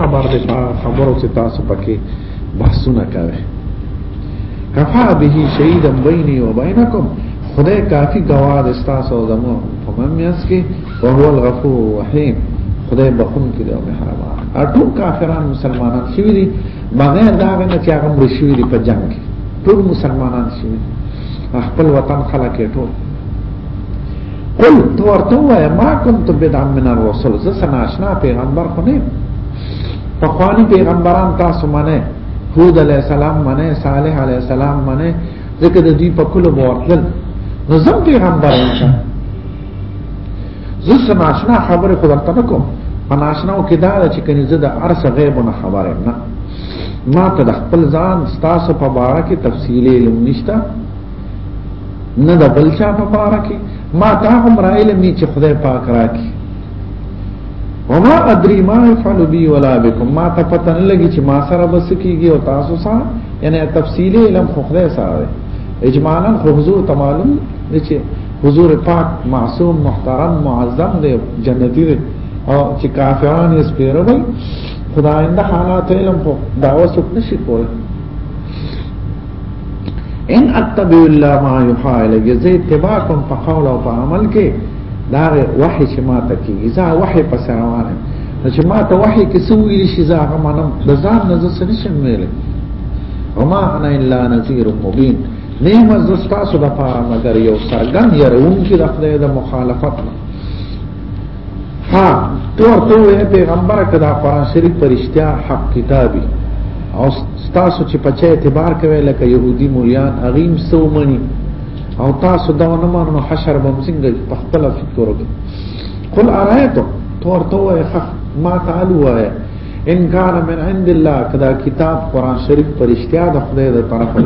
خبر دی په خبرو چې تاسو پکې بحثونه کوي کفا به شهیدا بیني و بینکم خدای کافی گواه دی تاسو او زمو په ممیاس کې او هو الغفور الرحیم خدای بخون کې دی او مهربان اټول کافران مسلمانان شوی دي بغیر دا نه چې هغه مړ شوی دي په جنگ کې ټول مسلمانان شوی خپل وطن خلک ټول قل تو ورته وای ما كنت بدعا من الرسل زه سناشنا پیغمبر خو نه په خواني پیغمبران تاسو منه هود علی السلام منه صالح علی السلام منه ځکه د دې په کلو ورتل نو زم پیغمبر یم زه سناشنا خبره خو درته نکوم پناشناو کې دا چې کني زه د ارس غیب نه خبره نه ما ته د خپل ځان ستاسو په باره کې تفصیلي علم نشته نه د بل چا په باره کې ما دا هم را علم نه چې خدای پاک راکي وما ادري ما يفعل بي ولا بكم ما ته پته نه لګي چې ما سره بس کیږي او تاسو سره یعنی تفصیلی علم خو خدای سره دی اجمالا خو حضور ته معلوم دی چې حضور پاک معصوم محترم معظم دی جنتی دی او چې کافران یې سپیروي خداینده حالات علم خو دا وسوک نشي کولای ان اتبع الا ما يوحى الي زه اتباع کوم په قول او په عمل کې دا وحي چې ما ته کیږي زه وحي په سره روانم چې ما ته وحي کې څه ویل شي زه هغه منم د ځان نه زه څه نشم ویلې وما انا الا نذير مبين نیم از استاسو د پاره مگر یو سرګن يرون کې د خدای د مخالفت نه ها تو ورته وې پیغمبر کدا قرآن شریف پرشتیا حق کتابي او تاسو چې په چا اعتبار کوي لکه يهودي مليان اغیم سو مني او تاسو دا نه مانو حشر به څنګه په خپل فکر وکړي قل ارایتو تو ورته وې ما تعالی وې ان کان من عند الله کدا کتاب قران شریف پرشتیا د خدای د طرفه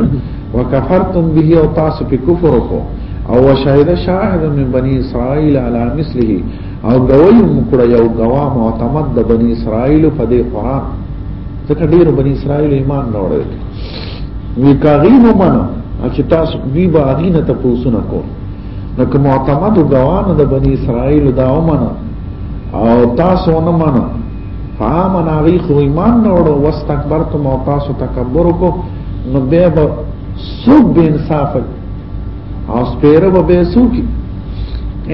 وکفرتم به او تاسو په کفر وکړو او شاهد شاهد من بني اسرائيل على مثله او غوي مکړه یو غوا معتمد د بني اسرائيل په دې قران ځکه ډیر بني اسرائيل ایمان نه وړي وی کاغي مو منه چې تاسو وی به اغینه ته پوسونه کو نو کوم معتمد غوا نه د بني اسرائيل دا ومنه او تاسو نه منه فامن علی خو ایمان نه وړو واستكبرتم او تاسو تکبر وکړو نو به به سوق به انصاف او سپیره به به سوقي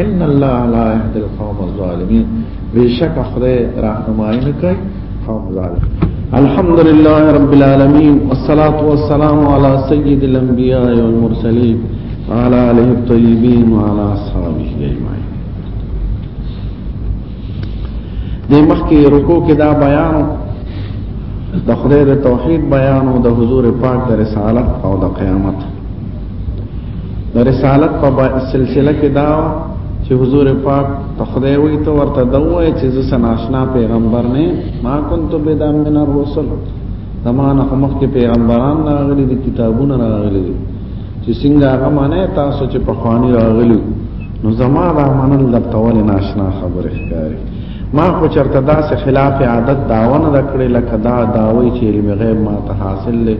ان الله لا يهدي القوم الظالمين بشک خدای راهنمایي نه کوي قوم ظالم الحمد لله رب العالمين والصلاة والسلام على سيد الأنبياء والمرسلين وعلى آله الطيبين وعلى أصحابه أجمعين د مخکې رکو کې دا بیان د خدای د توحید بیان او د حضور پاک د رسالت او د قیامت د رسالت په سلسله کې دا چې حضور پاک ته خدای وي ته ورته دوه چې زه سناشنا پیغمبر نه ما كنت بدا من الرسل زمانه مخ کې پیغمبران راغلي دي کتابونه راغلي دي چې څنګه هغه معنی تاسو چې په خواني راغلي نو زما دا منل درته ولې ناشنا خبرې ښکاري ما خو چرته داسې خلاف عادت داوه نه ده کړې لکه دا داوی چې علم غیب ما ته حاصل دی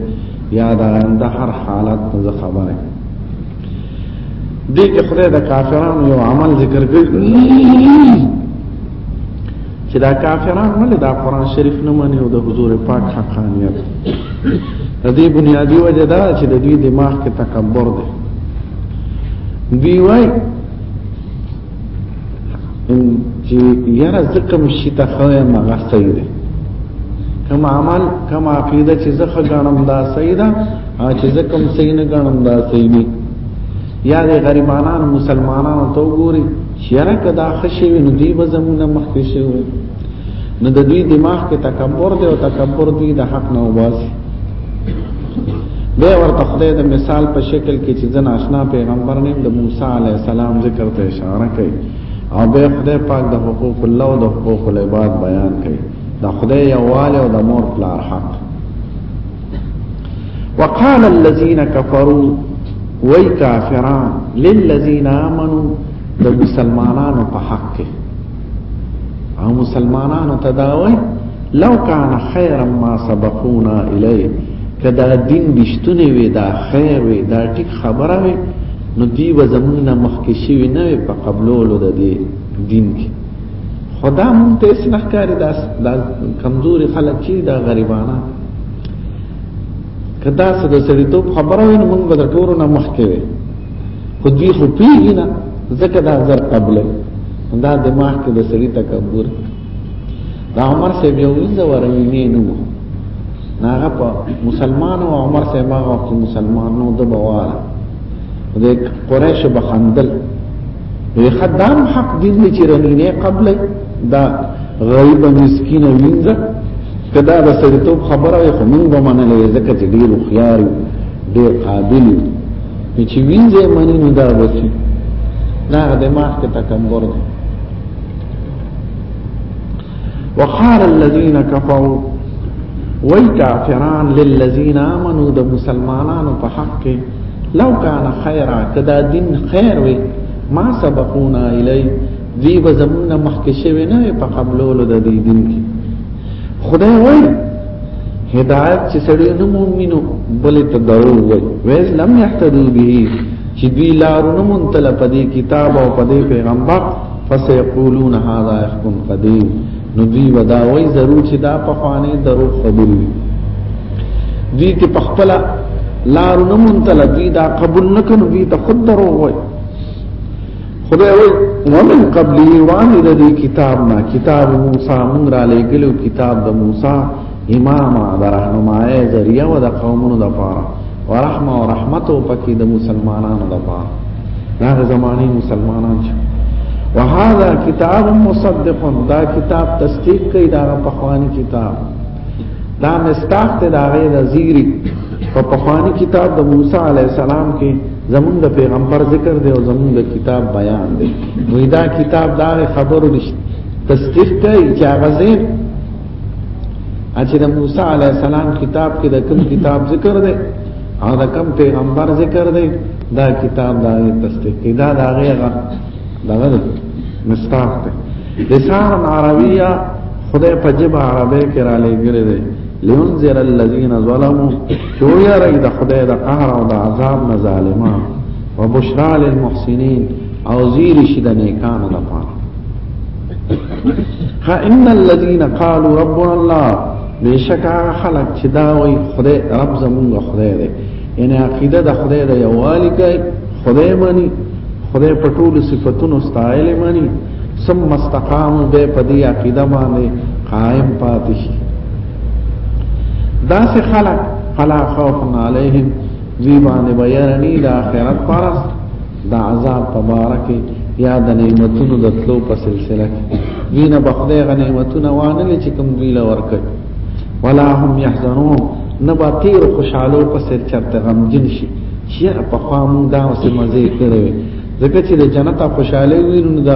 یا د آینده هر حالت نه زه خبر یم دې کې خدای د کافرانو یو عمل ذکر کړی چې دا کافران ولې دا قران شریف نه مني او د حضور پاک حقانیت د دې بنیادی وجه دا چې د دوی دماغ کې تکبر دی دوی وای چې یاره ځکه مشي ته خو مغه صحیح دی کم عمل کم عقیده چې زخه غنم دا صحیح ده چې زکم صحیح نه غنم دا صحیح نه یا د غریبانان مسلمانانو ته وګوري چیرې کدا خشي نو دی به زمونه مخکې شي نو د دوی دماغ کې تکبر دی او تکبر دی د حق نه وباسي به ورته خدای د مثال په شکل کې چې ځن آشنا پیغمبر نیم د موسی علی السلام ذکر ته اشاره کوي او به خدای پاک د حقوق الله او د حقوق العباد بیان کوي د خدای یواله او د مور پلار حق وقال الذين كفروا وای کافران للذین آمنو د مسلمانانو په حق کې او مسلمانانو ته دا وای لو کان خیرا ما سبقونا الی کدا دین بشتونه وی دا خیر وی دا ټیک خبره وی نو دی و زمونږ مخکې شي نه په قبولولو د دې دین کې خدا مونږ ته اسنه کاری دا کمزوري خلک چې دا غریبانه کدا څه د سړی ته خبره وین موږ به د ټورو نه مخ کې وي خو دوی خو پیږي نه ځکه دا زر قبل دا دماغ کې د سړی تکبر دا عمر صاحب یو ځل ورنی نو ناغه په مسلمان او عمر صاحب هغه وخت مسلمان نو د بواره د قریش بخندل وی خدام حق دین چې رنینه قبل دا غریب مسکین وینځه کدا د سړیتوب خبره وي خو موږ به منلې ځکه چې ډیر خيار ډیر قابل یو چې وینځه مانی نو دا وسی دا د ماخ کې تکبر دی وقال الذين كفروا وای کافران للذین آمنوا د مسلمانانو په حق کې لو کان خیرا کدا دین خیر وي ما سبقونا الی دی به زمونږ نه مخکې شوی نه وي په قبلولو د دې دین کې خدای وایي هدایت چې سړی نه مؤمنو بلې ته درو وایي ویس لم یحتدو به چې دوی لارو نه منتله په دې کتاب او په دې پیغمبر فسيقولون هذا يحكم قديم نو دوی ودا وای ضرور چې دا په خوانه درو قبول وي دوی ته په خپل لارو نه منتله دوی دا قبول نکړو دوی ته خود درو وای خدای وای ومن قبلی وان د دې کتاب نه کتاب موسی مونږ را لګلو کتاب د موسی امام د رهنمای ذریعہ و د قومونو د پاره ورحمه او رحمت او پکې د مسلمانانو د پاره هغه زماني مسلمانان چې وهذا کتاب مصدق دا کتاب تصدیق کوي دا په خواني کتاب دا مستاق ته دا غي د زیری په پخوانی کتاب د موسی علی السلام کې زمون د پیغمبر ذکر دی او زمون د کتاب بیان دی نو دا کتاب دا خبرو نشته تصدیق کوي چې هغه زه اچې د موسی علی السلام کتاب کې د کوم کتاب ذکر دی او د کوم پیغمبر ذکر دی دا کتاب دا تصدیق کوي دا دا غي دغه دی مستاق دی لسان عربیه خدای په جبه عربی کې را لېږلی دی لینذر الذین ظلموا شو یا رګ د خدای د قهر او د عذاب نه ظالمان وبشرا للمحسنین او زیر شي د نیکانو لپاره ها ان الذين قالوا ربنا الله بشکا خلق چې دا وي خدای رب زمونږ خدای دی یعنی عقیده د خدای د یووالي کوي خدای مانی خدای په ټول صفاتونو ستایل مانی ثم استقام به په دې عقیده باندې قائم پاتې شي دا سه خلق فلا خوف علیهم زیبان بیانی دا آخرت پرس دا عذاب تبارکی یا د نعمتونو د تلو په سلسله کې دینه بخدای غنیمتونه وانه لچ کوم دی لور کوي ولا هم يحزنون نبا تیر خوشحالو په سر چرته غمجن شي چې په خوا مونږ دا اوسې مزه کړې وي ځکه چې د جنت خوشحالي وي نو د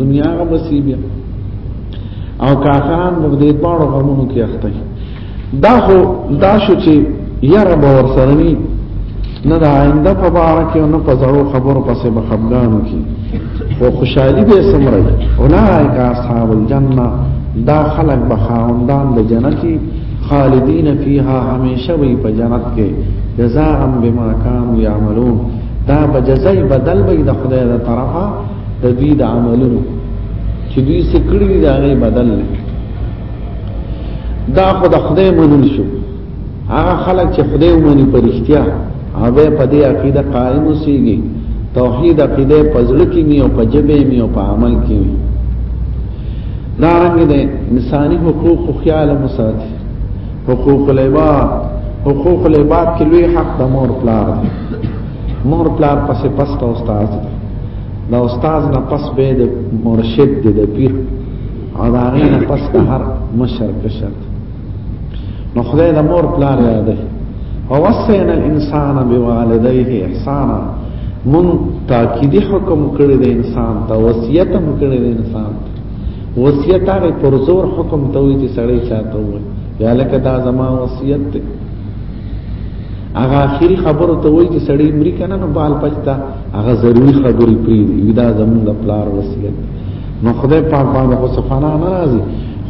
دنیا غو مصیبه او کافران په دې پاړو غمونو کې اخته دا خو دا شو چې یاره باور سره نه دا آینده په باره کې او نه په زړو خبرو پسې به خبرانو کې او خوشحالي به سمره اولائک اصحاب الجنه دا خلق به خاوندان د جنتي خالدین فیها همیشه وي په جنت کې جزاء بما كانوا يعملون دا به جزای بدل به د خدای د طرفه د دې د عملونو چې دوی سکړي دا غي بدل دا خدای منل شو هغه خلک چې خدای ومني په رښتیا هغه په دې عقیده قائم اوسېږي توحید عقیده په زړه کې می او په جبه می او په عمل کې می دا رنګ دې انساني حقوق خو خیال مسات حقوق العباد حقوق العباد کې لوی حق د مور پلار دی مور پلار پسې پس کا استاد دی دا استاد نه پس به د مرشد دی د پیر او دا نه پس هر مشر کشر دی نو خدای د مور پلار یاد دی او وصینا الانسان بوالديه احسانا من تاکیدی حکم کړی د انسان ته وصیت هم کړی د انسان وصیت هغه پر زور حکم ته وی چې سړی چاته وی یا لکه دا زما وصیت دی هغه اخیری خبره ته وی چې سړی مری کنه نو بال پچتا هغه ضروري خبرې پری دی دا زمونږ د پلار وصیت نو خدای پاک باندې خو صفانا ناراضي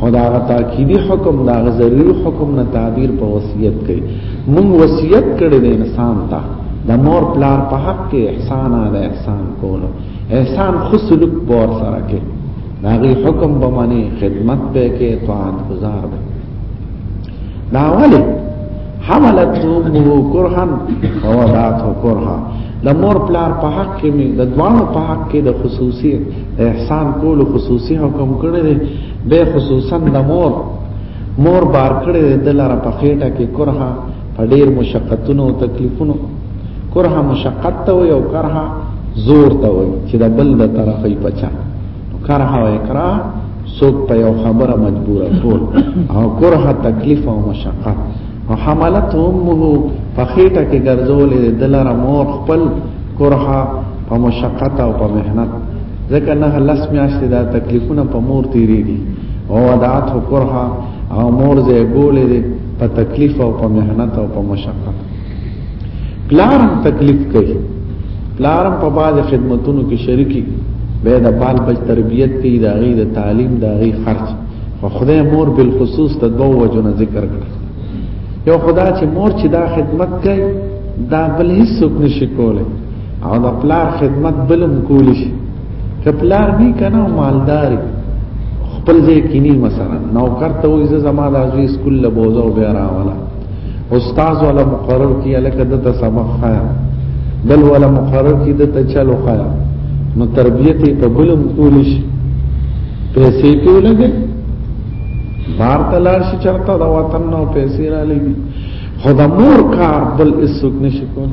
خدا غا تاکیدی حکم دا غا ضروري حکم نه تعبیر په وصیت کوي مونږ وصیت کړی دی انسان ته د مور پلار په حق کې احسان ادا احسان کولو احسان خو سلوک بور سره کې دا غي حکم به معنی خدمت به کې طاعت گزار به دا ولی حملت امه کرها ووضعته کرها د مور پلار په حق کې می د دوانو په حق کې د خصوصي احسان کول خصوصي حکم کړی دی به خصوصا د مور مور بار کړی دی د لاره په خېټه کې کرها په ډیر مشقتونو او تکلیفونو کرها مشقت ته وي او کرها زور ته وي چې د بل د طرفې پچا کرها او اکراه څوک په یو خبره مجبور کول او کرها تکلیف او مشقه او حملت امه په خېټه کې ګرځولې دلاره مور خپل کرها په مشقت او په مهنت ځکه نه لس میاشتې دا تکلیفونه په مور تیریږي او ودعته کرها او مور زه ګولې په تکلیف او په مهنت او په مشقت پلارم تکلیف کوي پلارم په باز خدمتونو کې شریکي به د بال بچ تربيت کې د غي د تعلیم د غي خرج خو خدای مور بل خصوص ته دوه وجونه ذکر کړ یو خدا چې مور چې دا خدمت کوي دا بل هیڅ څوک نشي کولی او د پلار خدمت بلم کولی شي که پلار نه کنه مالداري خپل ځای کې نه مثلا نوکر ته وې زما د ازوي سکول له بوزو بیا راولا استاد ولا مقرر کی الکه د سبق خایا بل ولا مقرر کی د چلو خایا نو تربیت په بل مقولش پیسې په لګي بار تلار شي چرته دا وطن نو پیسې را لګي خدا مور کار بل اسوک نشي کول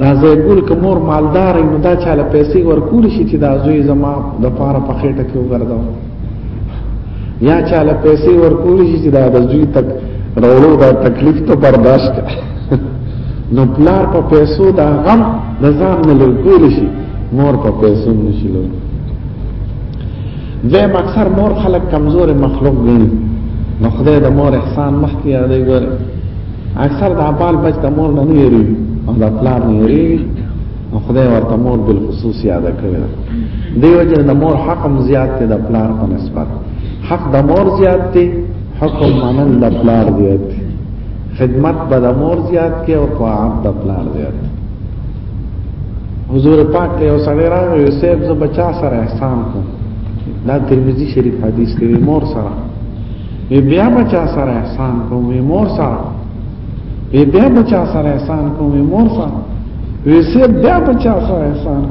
راځي ګل کومور مالدار نو دا چاله پیسې ورکول شي چې دا زوی زما د پاره په خېټه کې وګرځاو یا چاله پیسې ورکول شي چې دا د دوی تک راولو دا تکلیف ته برداشت نو پلار په پیسو دا غم د ځان نه لرکول شي مور په پیسو نشي لرکول زم اکثر مور خلک کمزور مخلوق ګڼي نو خدای د مور احسان مخکې یادې ګوري اکثر د عبال بچ د مور نه نه یری او د پلار نه یری نو خدای ورته مور بالخصوص یاد کړی ده دیو جن د مور حق هم زیات دی د پلار په نسبت حق د مور زیات دی حکم منل د پلار زیات دی خدمت به د مور زیات کې او طاعت د پلار زیات دی حضور پاک ته یو سړی راغی یوسف ز بچا سره احسان کو دا ترمذی شریف حدیث دی مور سره بیا بچا سره احسان کو مور سره وی بیا بچا سره احسان کوم مور سره وی سه بیا بچا سره احسان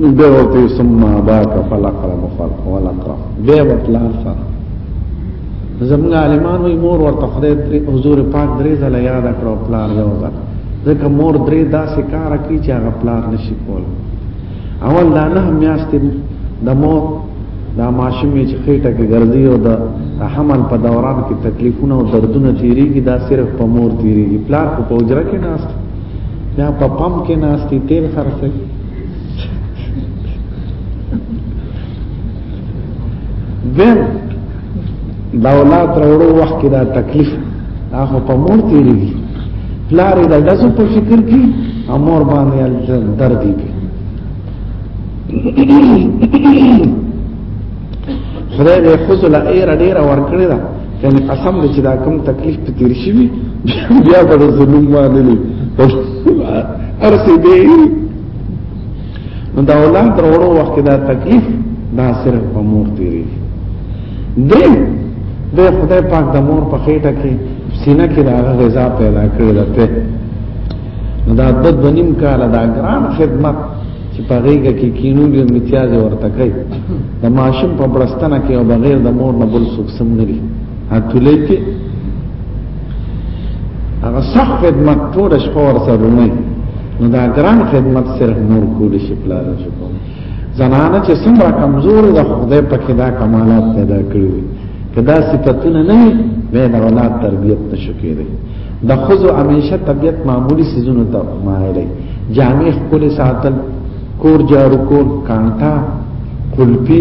بیا ورته ثم باک فلقرب فرق ولقرب بیا ورته فرق زموږ عالمان وی مور ورته خدای درې حضور پاک درې ځله یاد کړو پلان یو ځل ځکه مور درې داسې کار کوي چې هغه پلان نشي کول اول دا نه میاشتې د مور دا ماشوم چې خېټه کې ګرځي او دا حمل په دوران کې تکلیفونه او دردونه تیریږي دا صرف په مور تیریږي پلار په پوجره کې ناشته یا په پم کې ناشتي تیل خرڅي دین دا اولاد وروړو وخت کې دا تکلیف هغه په مور تیریږي پلار دا داسې په فکر کې امور باندې درد دی خدای دې خزل ایر ډیر ور کړی دا یعنی قسم دې چې دا کوم تکلیف ته تیر شي بیا به ظلم باندې نه ارسه دې نو دا اولاد وروړو وخت دا تکلیف دا صرف په مور تیری دې دې خدای پاک د مور په خېټه کې سینه کې دا غذا پیدا کړی ده دا د دنیم کال دا ګران خدمت چې په غیګه کې کینو دې امتیاز ورته کوي د ماشوم په برستنه کې او بغیر د مور نه بل څوک سم نه لري هټولې کې هغه سخت خدمت ټول شپه ور سره نه نو دا ګران خدمت صرف مور کول شي پلار شي کوم زنانه چې څومره کمزور ده خدای په کې دا کمالات پیدا کړی کدا صفاتونه نه به د اولاد تربیت نشو کېږي د خزو همیشه طبیعت معمولی سیزونو ته مایلی جامع خپل ساتل کور جارو کول کانتا قلپی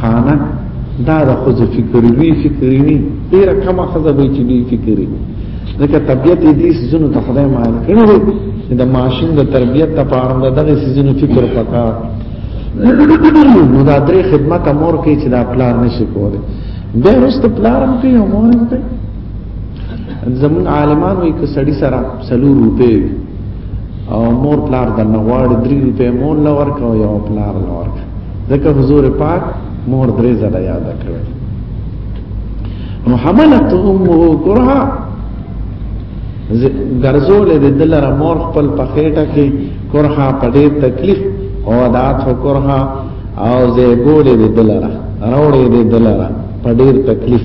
خانه دا د خزو فکر وی فکر نی ډیر کم خزه به چې دی فکر ځکه طبیعت دې سیزونو ته خدای مایل کړی د ماشین د تربیت لپاره دغه سیزونو فکر پکار نو دا درې خدمت امور کوي چې دا پلان نشي کولی دا رست پلان کوي امور کوي زمون عالمان وی که سړی سره سلور روپے وی او مور پلار د نغواړ درې روپے مور لور کو یو پلار لور ځکه حضور پاک مور درې زړه یاد کړو محملت امه کرها ګرځول د دلر مور خپل پخېټه کې کرها په ډېر تکلیف او دات کرها او زه ګولې د دلر راوړې د دلر په ډېر تکلیف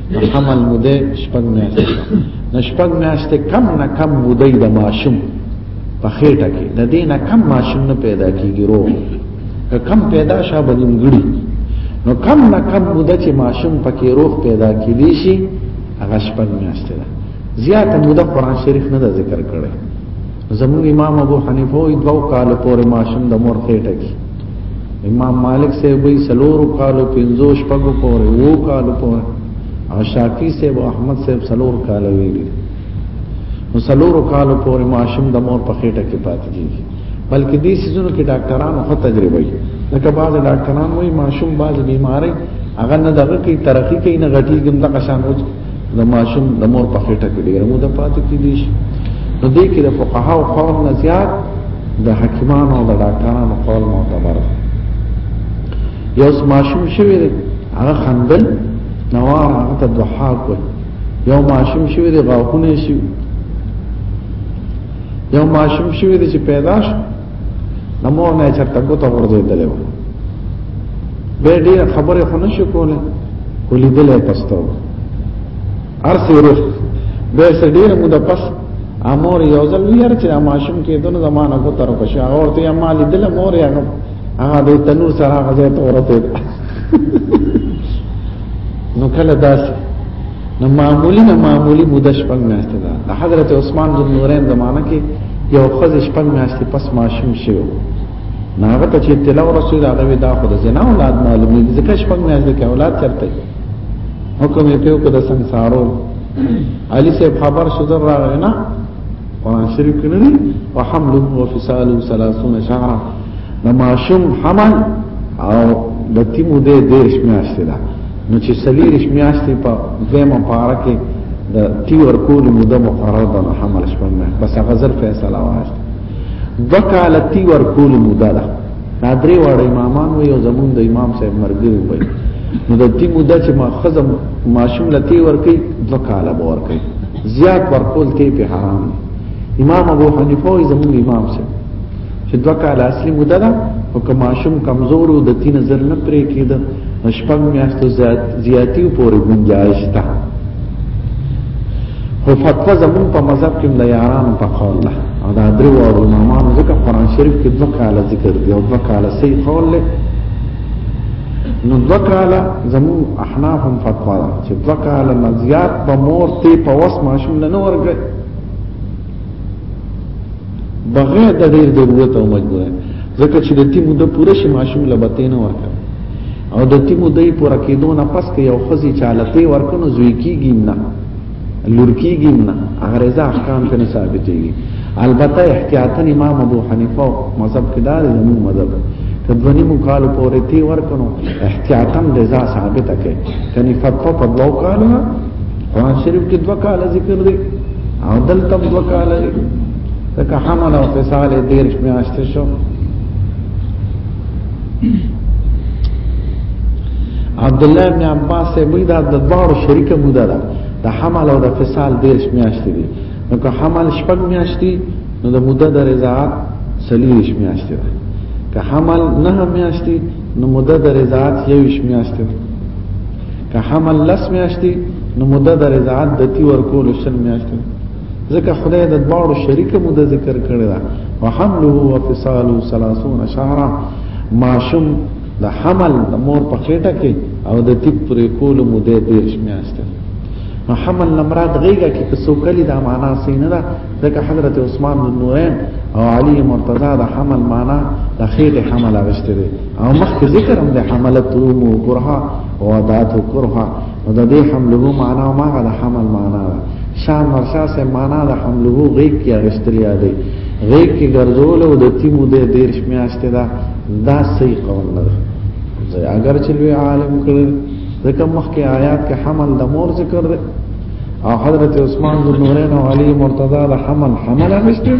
حمل موده شپږ میاشتې نه شپږ میاشتې کم نه کم موده د ماشوم په خېټه کې د دې نه کم ماشوم نه پیدا کیږي روغ که کم پیدا شه بدلګړي نو کم نه کم موده چې ماشوم پکې روغ پیدا کیدی شي هغه شپږ میاشتې ده زیاته موده قران شریف نه ذکر کړي زمون امام ابو حنیفه وی دو کالو پورې ماشوم د مور خېټه کې امام مالک سے وی سلورو کالو پنځو شپږو پورې وو کالو پورې او شافعی سے او احمد سے سلور کالو ویلي نو سلورو کالو پورې ماشوم د مور په خېټه کې پاتې کیږي بلکې دې سيزونو کې ډاکټرانو خو تجربه وي لکه بعض ډاکټران وایي ماشوم بعض بیماری هغه نه دغه کې ترقی کوي نه غټي ګم دغه شان وځي د ماشوم د مور په خېټه کې ډېر مو د پاتې کېدی شي نو دې کې د فقهاو قول نه زیات د حکیمانو او د ډاکټرانو قول معتبر دی یو ماشوم شوی دی هغه خندل نوار هغه ته دعا کوي یو ماشوم شوی دی غاښونه شي یو ماشوم شوی دی چې پیدا شو د مور نه چرته ګوته ورځېدلې و به ډېر خبره خو نشو کوله ولې دلې پستو ارسه روح به سر ډېر مو د پس امور یو ځل ویار چې ماشوم کې دونه زمانہ کو تر کو شي اور ته ما لیدل مور یې هغه هغه د تنور سره غزه ته ورته نو کله داسې نو معمولی نه معمولی موده شپږ میاشتې ده د حضرت عثمان بن نورین زمانه کې یو خز شپږ میاشتې پس ماشوم شو ناغه ته چې تلا رسول هغه دا خو د زنا اولاد معلوم دي ځکه شپږ میاشتې کې اولاد چرته حکم یې پیو کړ د سنسارو علي صاحب خبر شو در راغی نه قرآن شریف کې نه او حمل او فصال 30 شهر د ماشوم حمل او د تیمو دې دیش میاشتې ده نو چې سلیریش میاشتې په دیمه پاره کې د تی ورکول موده مقرره ده نو حمل شپږ میاشتې بس هغه زر فیصله واجب دوه کاله تی ورکول موده ده دا درې واړه امامان وي او زمونږ د امام صاحب مرګري وي نو د تی موده چې ما خزم ماشوم لتی ورکي دوه کاله به ورکي زیات ورکول تی په حرام امام ابو حنیفه زمونږ امام صاحب چې دوه کال اصلي موده ده او که ماشوم کمزور او د تین نظر نه پرې کېده شپږ میاشتو زیاتی پورې گنجائش ده خو فتوا زمون په مذهب کې د یارانو په قول ده او دا درو او امامانو ځکه قران شریف کې دوه کاله ذکر دی او دوه کاله صحیح قول له نو دوه کاله زمون احناف هم فتوا ده چې دوه کاله نه زیات به مور ته په وس ماشوم نه ورګي بغیر د ډیر ضرورت او مجبورۍ ځکه چې د تیمو د پوره شي ماشوم لبته نه ورکړي او د تیمو د پوره کېدو نه پس کې یو خزي چالتې ورکنو زوی کیږي نه لور کیږي نه غریزه احکام ته ثابتېږي البته احتیاطا امام ابو حنیفه مذهب کې دا زمو مذهب که دونی مو کالو پورې تی ورکنو احتیاطا رضا ثابته کې کني فتوا په دوه کالو قرآن شریف کې دوه کاله ذکر دی او دلته دوه کاله دی ځکه حمل او فصال یې دېرش میاشتې شو عبد الله بن عباس یې وایي دا د دواړو شریکه موده ده د حمل او د فصال دېرش میاشتې دي نو که حمل شپږ میاشتې نو د موده د رضاعت څلوېښت میاشتې ده که حمل نهه میاشتې نو موده د رضاعت یوویشت میاشتې ده که حمل لس میاشتي نو مده د رضاعت د تی ورکول شل میاشتي ځکه خدای د دواړو شریک مده ذکر کړی دا وحمله وفصاله 30 شهرا ماشوم د حمل د مور په خېټه کې او د تیپ پرې کول مده دیرش میاشتي نو حمل نمراد غیګه کې په سوکلی دا معنا سینه ده ځکه حضرت عثمان بن نورین او علی مرتضی دا حمل معنا د خېټه حمل اغشته دي او مخکې ذکر هم د حملت روم او کرها او عادات او کرها نو د دې حمله معنا او ماغه د حمل معنا ده شان مرشا سه معنا د حمله غیب کې اغستلیا دی غیب کې ګرځول او د تیمو د دیر شمیاشته دا دا صحیح قول نه ده اگر چې لوی عالم کړي ځکه مخکې آیات کې حمل د مور ذکر دی او حضرت عثمان ذو نورین او علی مرتضی د حمل حمل اغستل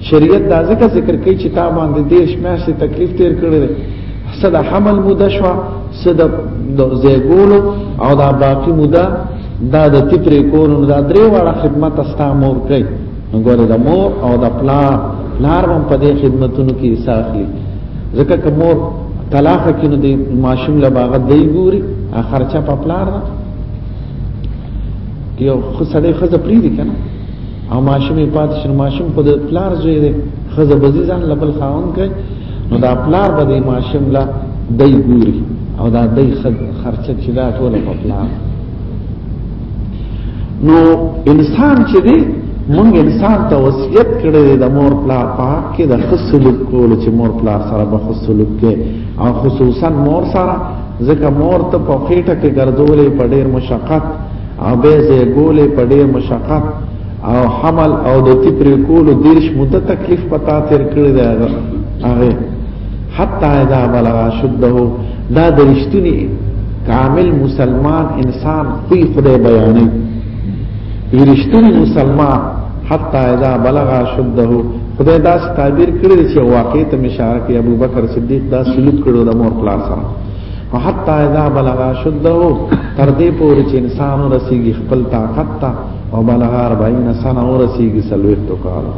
شریعت دا ځکه ذکر کوي چې تا باندې دې شماسي تکلیف تیر کړل صد حمل موده شو صد زیګول او دا باقی موده دا د تیپری کول دا درې واړه خدمت استا مور کوي ګوره د مور او د پلا لار هم په دې خدمتونو کې ساخلي ځکه که مور طلاق کینو د ماشوم له باغ دی ګوري خرچه په پلار ده یو خو سړی خزه پری دي کنه او ماشوم پات شر ماشوم په پلار زوی دی خزه بزیزان لبل خاون کوي نو دا پلار به د ماشوم لا دای ګوري او دا دای خرچه چې دا ټول په پلار نو انسان چې دی مونږ انسان ته وصیت کړی دی د مور پلار پاک کې د خصلوک کول چې مور پلار سره به خصلوک کې او خصوصا مور سره ځکه مور ته په خېټه کې ګرځولې په ډېر مشقت او به زه ګولې په ډېر مشقت او حمل او د تیپری کولو دیرش مده تکلیف پتا تیر کړی دی هغه حتی اذا بلغ شده دا د رښتونی کامل مسلمان انسان خو خدای بیانې رښتونی مسلمان حتی اذا بلغ شده خدای دا تعبیر کړی چې واقع ته مشارکه ابو بکر صدیق دا سلوک کړو د مور پلار سره فحتا اذا بلغ شده تر دې پورې چې انسان رسیږي خپل طاقت ته او بلغ 40 سنه ورسیږي سلوخت کال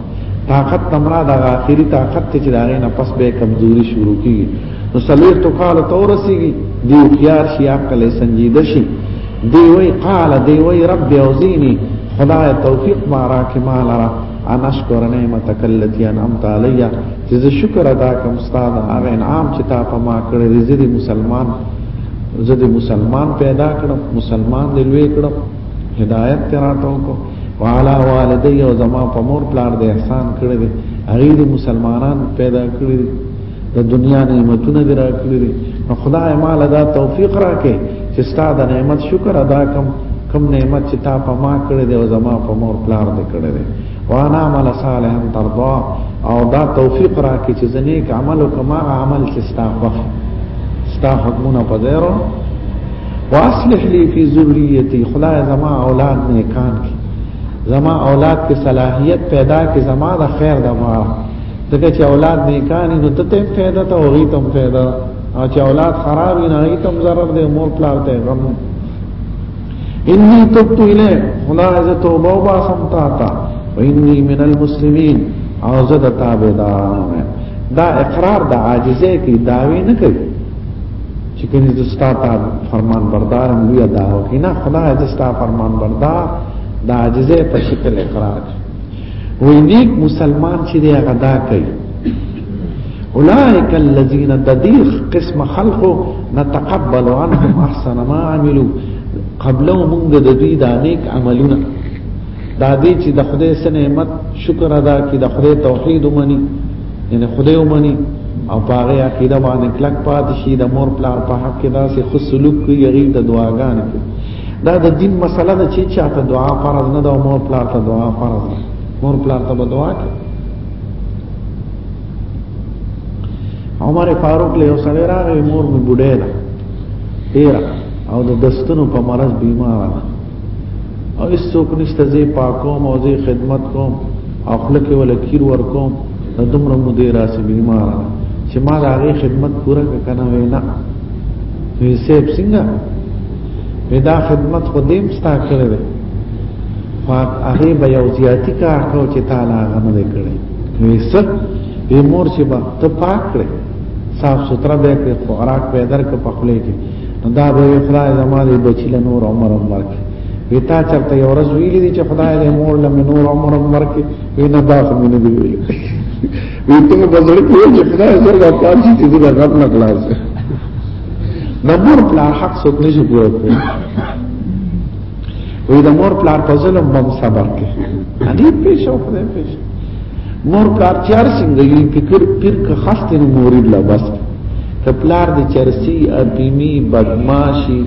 طاقت تمرا د اخیری طاقت چې داغه نه پس به کمزوري شروع کیږي نو سلوخت کال ته ورسیږي دی خيار شي عقل سنجیده شي دی وی قال دی وی رب اوزینی خدای توفیق ما راکې ما لرا انا شکر نعمتک التي انعمت علیا چې زه شکر ادا کوم ستاسو هغه انعام چې تا په ما کړی دی زه مسلمان زه د مسلمان پیدا کړم مسلمان دی لوی کړم هدایت تراته وکړم وعلى والدي او زما په مور پلار د احسان کړی دی هغه د مسلمانان پیدا کړی دی د دنیا نعمتونه دی را کړی دی نو خدای مال دا توفیق راکې چې ستاسو د نعمت شکر ادا کوم کوم نعمت چې تا په ما کړی دی او زما په مور پلار دی کړی دی وانا عمل صالحا ترضا او دا توفیق را کې چې زنه ک عمل او کما عمل چې ستا خوخ ستا حکمونه پدېرو واصلح لي في ذريتي خدای زما اولاد نه کان کې زما اولاد کې صلاحيت پیدا کې زما د خیر د ما دغه چې اولاد نه کان نو ته ته پیدا ته او غي تم پیدا او چې اولاد خراب نه غي تم zarar دې مور پلار ته غم انی تبت الیک خدا از توبه با سم تا تا و انی من المسلمین او زد تابدارانو میں دا اقرار دا عاجزه کی دعوی نکوی چکنی زستا تا فرمان بردارم لیا دعوی کی نا خدا زستا فرمان بردار دا عاجزه په شکل اقرار وی نیک مسلمان چې دی هغه دا کوي اولئک الذین ددیخ قسم خلقو نتقبل عنهم احسن ما عملو قبلو مونږ د دوی د نیک عملونه دا دې چې د خدای سره نعمت شکر ادا کړي د خدای توحید ومني یعنی خدای ومني او پاره عقیده باندې کلک پات شي د مور پلار په حق کې داسې خو سلوک کوي یغي د دعاګان کوي دا د دین مسله ده چې چاته دعا فرض نه ده او مور پلار ته دعا فرض ده مور پلار ته دعا کوي عمر فاروق له سړی راغی مور مې بډای ده ډیر او د دستونو په مرض بیمار ده او هیڅ څوک نشته زی پاکوم او زی خدمت کوم او خلک ولا کیر ور کوم د دومره مودې راسي بیمار ده چې ما د هغه خدمت پوره کنه وینا وی سیب څنګه دا خدمت خو دیم ستا کړی دی فاق هغه به یو زیاتی کار کو چې تعالی هغه نه کړی نو یې څه یې مور چې با ته پاک کړې صاف سوتره به کړې خوراک به در کې پخلې کې دا به خدای زماري بچی له نور عمر عمر کې ویتا چرته یو ورځ ویلې دي چې خدای له مور له نور عمر عمر کې وینا دا خو نه دی ویلې ویته په ځل کې چې خدای زړه پاتې دي دا غم نه خلاص د مور پلار حق څوک نشي پوره کوي وې د مور پلار په ظلم باندې صبر کوي دې پېښو په دې پېښو مور پلار چار څنګه یې فکر پیر که خاصه نه مورید لا بس ته پلار دې چرسي اپیمی بدمعشي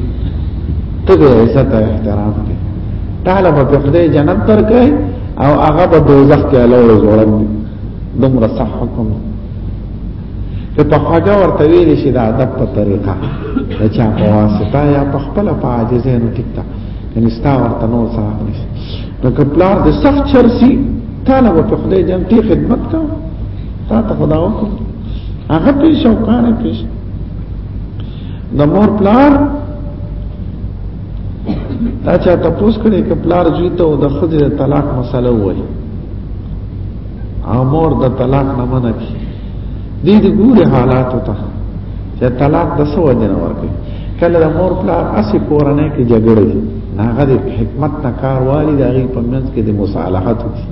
ته عزت او احترام دې تعالی په خدای جنت درکې او هغه په دوزخ کې الله ورزوړم دومره صح حکم دی په پخواګه ورته ویل شي د ادب په طریقه د چا په واسطه یا په خپل په عاجزه نو ټیکتا یعنی ستا ورته نو سره نشي نو کپلار د سخت چرسي تعالی و په خدای جن تی خدمت کا تا ته خدا وکړه هغه پیش او کار پیش د مور پلار دا چا تاسو کړي کپلار جوړ ته د خدای طلاق مسله وایي امور د طلاق نه منع دي دې د ګوره حالات ته چې طلاق د سو جن ورکي کله د مور پلار اسی کورنۍ کې جګړه دي هغه د حکمت نه کار والی د غي په منځ کې د مصالحت دي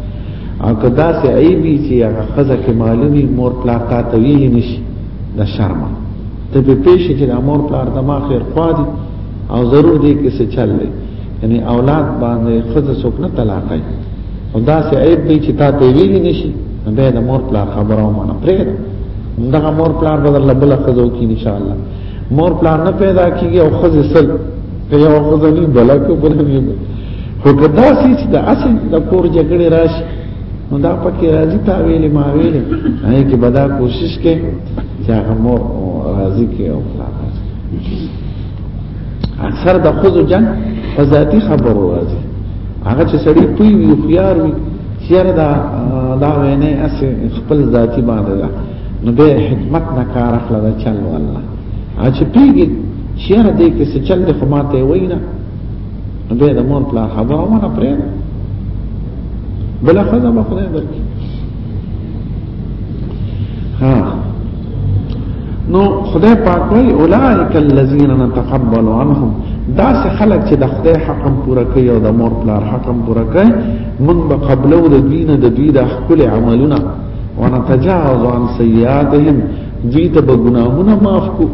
او کدا سه عیبی چې هغه خزه کې معلومي مور پلار ته تویل نشي د شرم ته په پیښه کې د مور پلار د ما خیر خوا دي او ضرور دی کې څه چل دی یعنی اولاد باندې خود څوک نه طلاق کوي او دا سه عیب دی چې تا ته ویلی نشي به د مور پلا خبرو مونږ پرې دغه مور پلا بدل بل خزو کې ان شاء الله مور پلا نه پیدا کیږي او خود سل یو خود نه بلکې بل نه خو کدا سي چې د اصل د کور جګړه راشي نو دا پکې راځي تا ویلې ما ویلې هغه کې بدا کوشش کې چې هغه مور راضي کې او خلاص اکثر د خود جنگ په ذاتی خبرو راځي هغه چې سړی پوي وي خيار وي خيار دا دا وینه اس خپل ذاتی باندې ده نو به حکمت نه کار اخلا دا چل والله چې پیږي خيار دې کې څه چل خو ماته وینا نو به د مور پلا خبره ونه پرې بل خزه به خدای درکې ها نو خدای پاک وی اولائک الذین نتقبل عنهم دا سه خلک چې د خدای حکم پوره کوي او د مور پلار حکم پوره کوي موږ به قبلو د دین د دوی د خپل عملونه ونتجاوز عن سیئاتهم دوی ته به ګناهونه معاف کو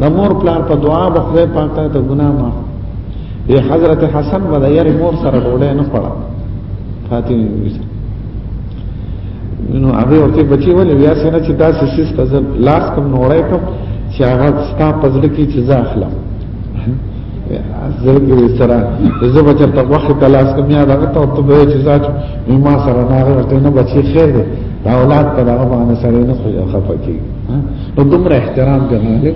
د مور پلار په دعا به خدای پاک ته د ګناه معاف دی حضرت حسن به د یاري مور سره ډوډۍ نه خوړه فاطمه نو هغه ورته بچي ولې بیا سره چې داسې سیس ته لاس کوم نوړای کوم چې هغه ستا پزړه کې چې زه اخلم زه کې سره زه به چرته وخت ته لاس کوم یا هغه ته ته به چې ځات ما سره نه هغه ته نه بچي خیر دی دا اولاد ته هغه باندې سره نه خو خفه کی نو دومره احترام ګڼل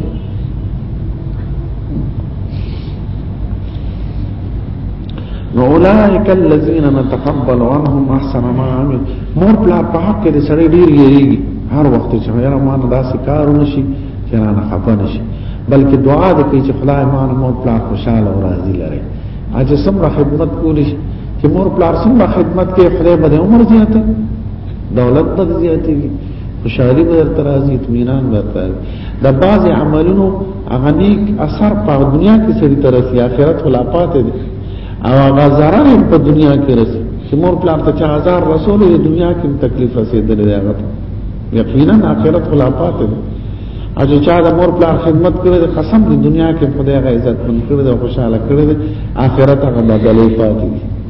نو اولائک الذین نتقبل عنهم احسن ما عمل مور پلا پاک کې سړی ډیر یریږي هر وخت چې یاره ما نه داسې کار ونشي چې را نه خفه نشي بلکې دعا د کوي چې خدای ما نه مور پلا خوشاله او راضي لري اج سمره خدمت کولی شي چې مور پلا سمره خدمت کې خدای به عمر زیاته دولت به زیاتېږي خوشحالي به تر راځي اطمینان به تر د باز عملونو هغه نیک اثر په دنیا کې سړي تر رسي آخرت ولا پاتې دي او هغه zarar په دنیا کې رسي چې مور پلان ته 4000 رسول د دنیا کې تکلیف رسیدلې دی هغه یقینا آخرت ولا پاتې دي او چې چا د مور پلان خدمت کړې قسم د دنیا کې خدای غیظت من کړې او خوشاله کړې آخرت هغه بدلې پاتې دي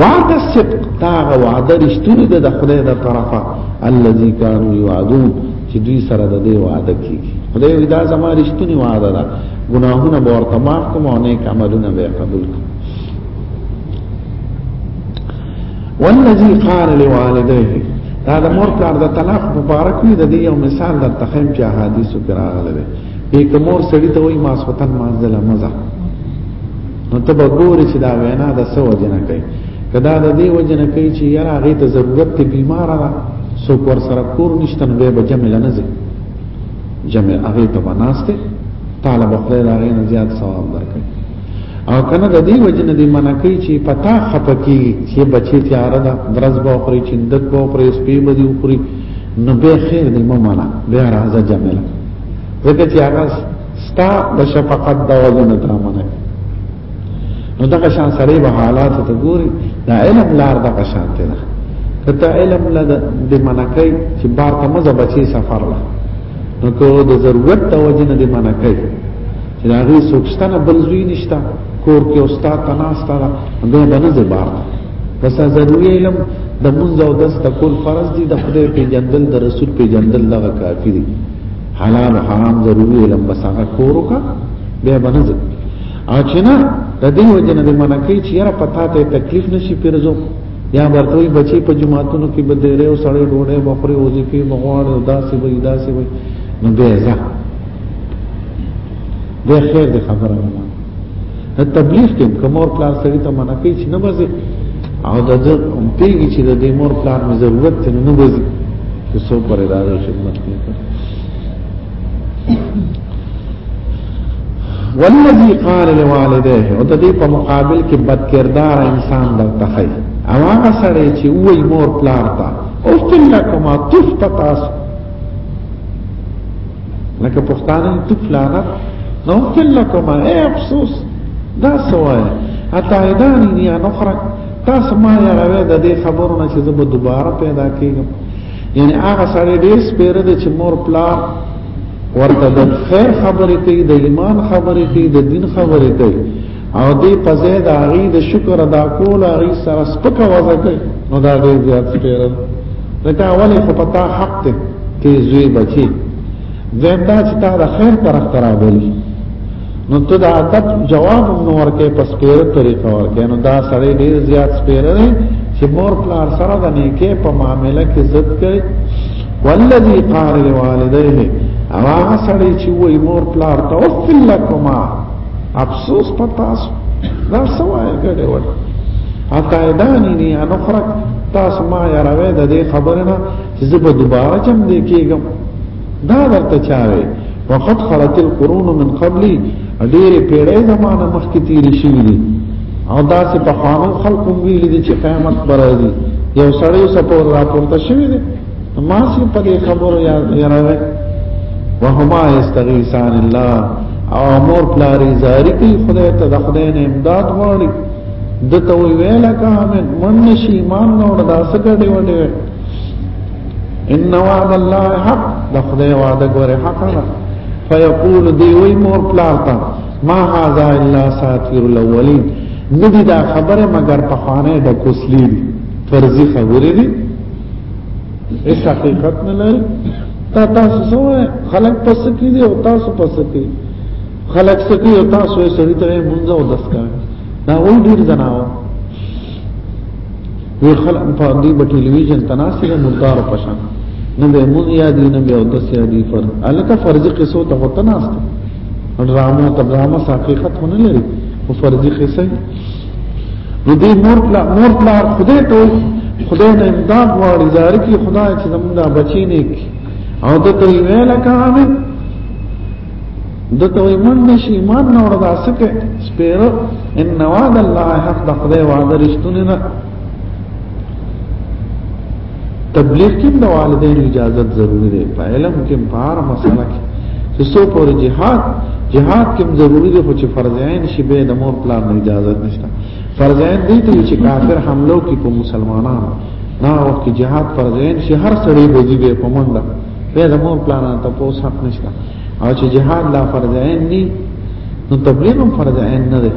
وعد الصدق دا وعده رښتونی ده د خدای د طرفه الذي كانوا يوعدون چې دوی سره د دې وعده کیږي خدای دا زما رښتونی وعده ده ګناهونه به ورته معاف کوم او نیک عملونه به قبول کوم والذي قال لوالديه دا د مور کار د طلاق مبارک وي د دې یو مثال د تخیم چې احادیثو کې راغلی دی کومور سړی ته وایي ماسوتن مانځله مزه نو ته به ګورې چې دا وینا د څه وجه نه کوي که دا د دې وجه نه کوي چې یاره هغې ته ضرورت دی بیماره ده څوک ور سره کور نشته نو بیا به جمع له نه ځي جمع هغې ته به ناست دی تاله به خدای د هغې نه زیات ثواب درکوي او کنه د دې وجه نه دی منع کوي چې پتا خپه کېږي چې بچې تیاره ده درز به وخوري چندک به وخوري سپی به دي وخوري نو بیا خیر دی مه منع بیا راځه جمع له ځکه چې هغه ستا د شفقت د وجن ته منه نو دغه شان سره به حالات ته ګوري دا علم لار دغه شان ته ده کته علم له د منکای چې بار ته مزه بچي سفر لا نو کو د ضرورت د وجن د منکای چې دا غي سوچتنه بل زوی نشتا کور کې استاد تناستا به بنځه بار بس ضروري علم د منځ او دست کول فرض دي د خدای په جندل د رسول په جندل لغه کافي دي حلال حرام ضروري علم بس هغه کورو کا بیا بنځه او چې نه د دې وجه نه منکې چې یاره پتا ته تکلیف نشي پیرزو یا ورته بچي په جماعتونو کې بدره او سړې ډوړې بخوري وظیفه مغواړ او داسې وي داسې وي نو به ځه د خیر د خبره تبلیغ کې کوم اور پلان سړی ته منع کوي چې نه بځي او د دې هم پیږي چې د دې مور پلان مې ضرورت ته نه بځي چې څو پر ادارې خدمت کوي والذي قال لوالديه او د دې په مقابل کې بد کردار انسان درته خي او هغه سره چې وای مور پلان ته او څنګه کومه تفتتاس لکه پښتانه ته فلانا نو کله کومه اے افسوس دا سوای اته ایدانی دی ان اخرى تاسو ما یا راوې د دې خبرونه چې زه به دوباره پیدا کیږم یعنی هغه سره ډیر سپیر دی چې مور پلا ورته د خیر خبرې کوي د ایمان خبرې کوي د دین خبرې کوي او دې په ځای د هغه د شکر ادا کول هغه سره سپکه وځه کوي نو دا ډېر زیات سپیره لکه اولې خو پتا حق ته ته زوی بچي زم دا چې تا د خیر طرف ته راغلی نو ته دا ادب جواب نو ورکه په سپیره طریقه ورکه نو دا سړی ډېر زیات سپیره دی چې مور پلار سره د نیکه په معاملې کې عزت کوي والذي قال لوالديه اوا سړی چې وای مور پلار ته وفلکما افسوس په تاسو دا سوای ګډه وړ عقایدانی نه ان اخرک تاسو ما یاروي د دې خبرنه چې زه به دوباره چم دې کېږم دا ورته چاوي وقد خلت القرون من قبلي ډېر پیړې زمانه مخکې تیر شوې دي او دا چې په خانو خلکو ویل دي چې قیامت پر راځي یو سړی سپور راپورته شوی دی ما سي په دې خبرو یاروي وهما یستغیثان الله او مور پلاری زاری کوي خدای ته د خدای نه امداد غواړي د ته ویل کا من من شي ایمان نو د اسګه دی وډه ان وعد الله حق د خدای وعده ګوره حق نه فیقول دی وی مور پلارتا ما هاذا الا ساتیر الاولین ندی دا خبره مگر په خانه د کوسلی فرضی خبره دی اس حقیقت نه لري تا تاسو سوې خلق پس کې دي او تاسو پس کې خلق سکی او تاسو یې سړی ته مونږ او دس کړ دا وایي ډیر زناو وی خلق په دې په ټلویزیون تناسب مردار پشان نه به مونږ یاد نه به او دس یاد پر الکه فرض قصو ته وته ناست ډرامو ته ډرامه حقیقت ونه لري او فرض قصې نو دې مور پلا مور پلا خدای ته خدای نه امداد غواړي زاره کې خدای چې زمونږ بچی نه کی او ته ته ویل کامه دته وي مونږ نشي ایمان نه وردا سکه سپیرو ان وعد الله حق د خدای وعده رښتونه نه تبلیغ کې د والدینو اجازه ضروری ده په علم کې په هر مسله کې چې څو پر جهاد جهاد کې ضروری ده خو چې فرض عین شي به د مور پلان نه اجازه نشته فرض عین دی ته چې کافر حمله کوي په مسلمانانو نه وخت جهاد فرض عین شي هر سړی به دی په منډه به د مور پلان ته پوس حق نشته او چې جهاد لا فرض عین دی نو تبلیغ هم فرض عین نه دی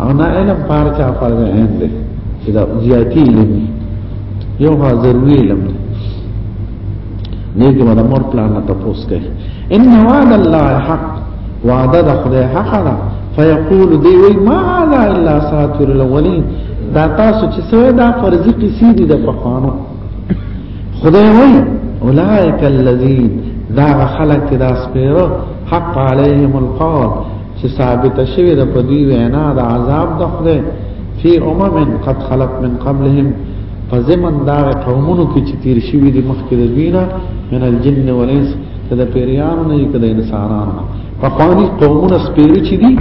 او نه علم پارچا فرض عین دی چې دا زیاتی علم یو ها ضروری علم دی نیګه مده مور پلان ته پوس کوي ان وعد الله حق وعده د خدای حق ده فیقول دی وی ما هذا الا ساتر الاولین دا تاسو چې سوی دا فرضی قصې دي د پخوانو خدای وای اولائک الذین دا خلق چې دا سپیرو حق علیهم القول چې ثابت شوی د پدوی وینا د عذاب د خدای فی امم قد خلق من قبلهم فزمن دا قومونو کې چې تیر شوی د مخکې د دوینا من الجن والانس کده پیریانو نه کده انسانانو فقانی قومونه سپیری چې دي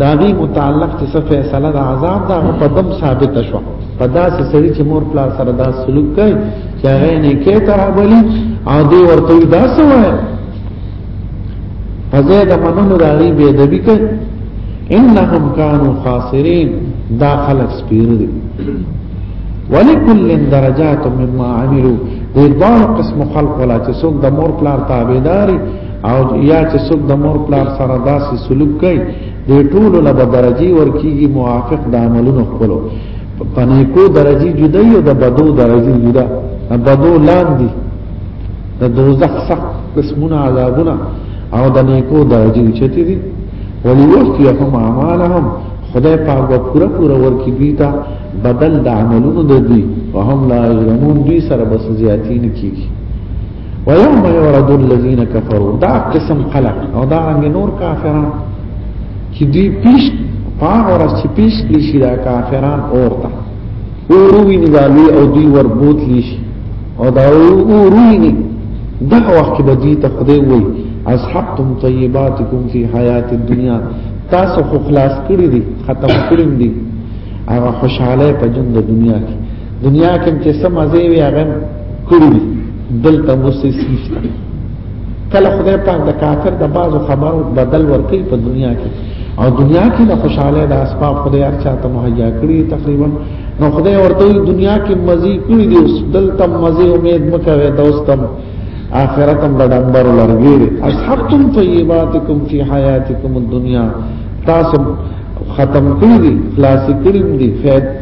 دا غي متعلق څه فیصله د عذاب دا په دم ثابت شو په داسې سړي چې مور پلار سره دا سلوک کوي چې هغه نه کې ترابلی او دی ورته دا څه وایي هغه د منلو د غي به ادبي کوي انهم كانوا خاسرين دا خلق سپیر دي ولکل درجات مما عملوا دې دوه قسم خلق ولا چې څوک د مور پلار تابعداري او یا چې څوک د مور پلار سره داسې سلوک کوي دې ټول له درجه ورکیږي موافق د عملونو خپلو په نیکو درجه جدا یو د بدو درجه جدا بدو لاندې د دوزخ سخت قسمونه عذابونه او د نیکو درجه چتی دي وليوفيهم اعمالهم خدای پاک به پورا پورا ورکی دوی ته بدل د عملونو د دوی وهم لا یظلمون دوی سره بس زیاتی نه کیږي ويوم يورد الذين كفروا دا قسم خلق او دا رنګ نور کافران چې دوی پیش پاغ ورځ چې پیش کړي شي دا کافران اورته اوروي نزالي او دوی وربوت لشي او دا اوروي نه دا وخت به دوی ته خدای وي اصحابتم طيباتكم في حياه الدنيا تاسو خو خلاص کړی دي ختم کړی دي هغه خوشاله په ژوند د دنیا کې دنیا کې چې سم مزه وي هغه کړی دلته مو سې سیسته کله خدای پاک د کافر د بازو خبرو بدل ورکړي په دنیا کې او دنیا کې د خوشاله د اسباب خدای هر چاته مهیا کړی تقریبا نو خدای ورته دنیا کې مزي کړی دی اوس دلته مزي امید مکوي دوستم آخرت هم دمبر لرګي اصحابتم طیباتکم فی حیاتکم الدنیا تاسو ختم کړی دی خلاص کړی دی فیض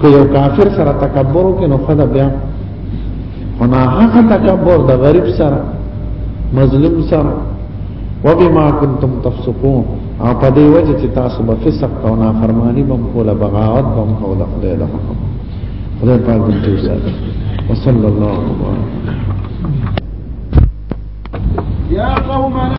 که یو کافر سره تکبر وکړي نو خدا بیا خنا هغه تکبر د غریب سره مظلوم سره وبما كنتم تفسقون او په دې وجه چې تاسو به فسق او نافرمانی بم کوله بغاوت بم کوله خدای د حکم خدای پاک دې وساتي وصلی الله علیه وسلم یا قوم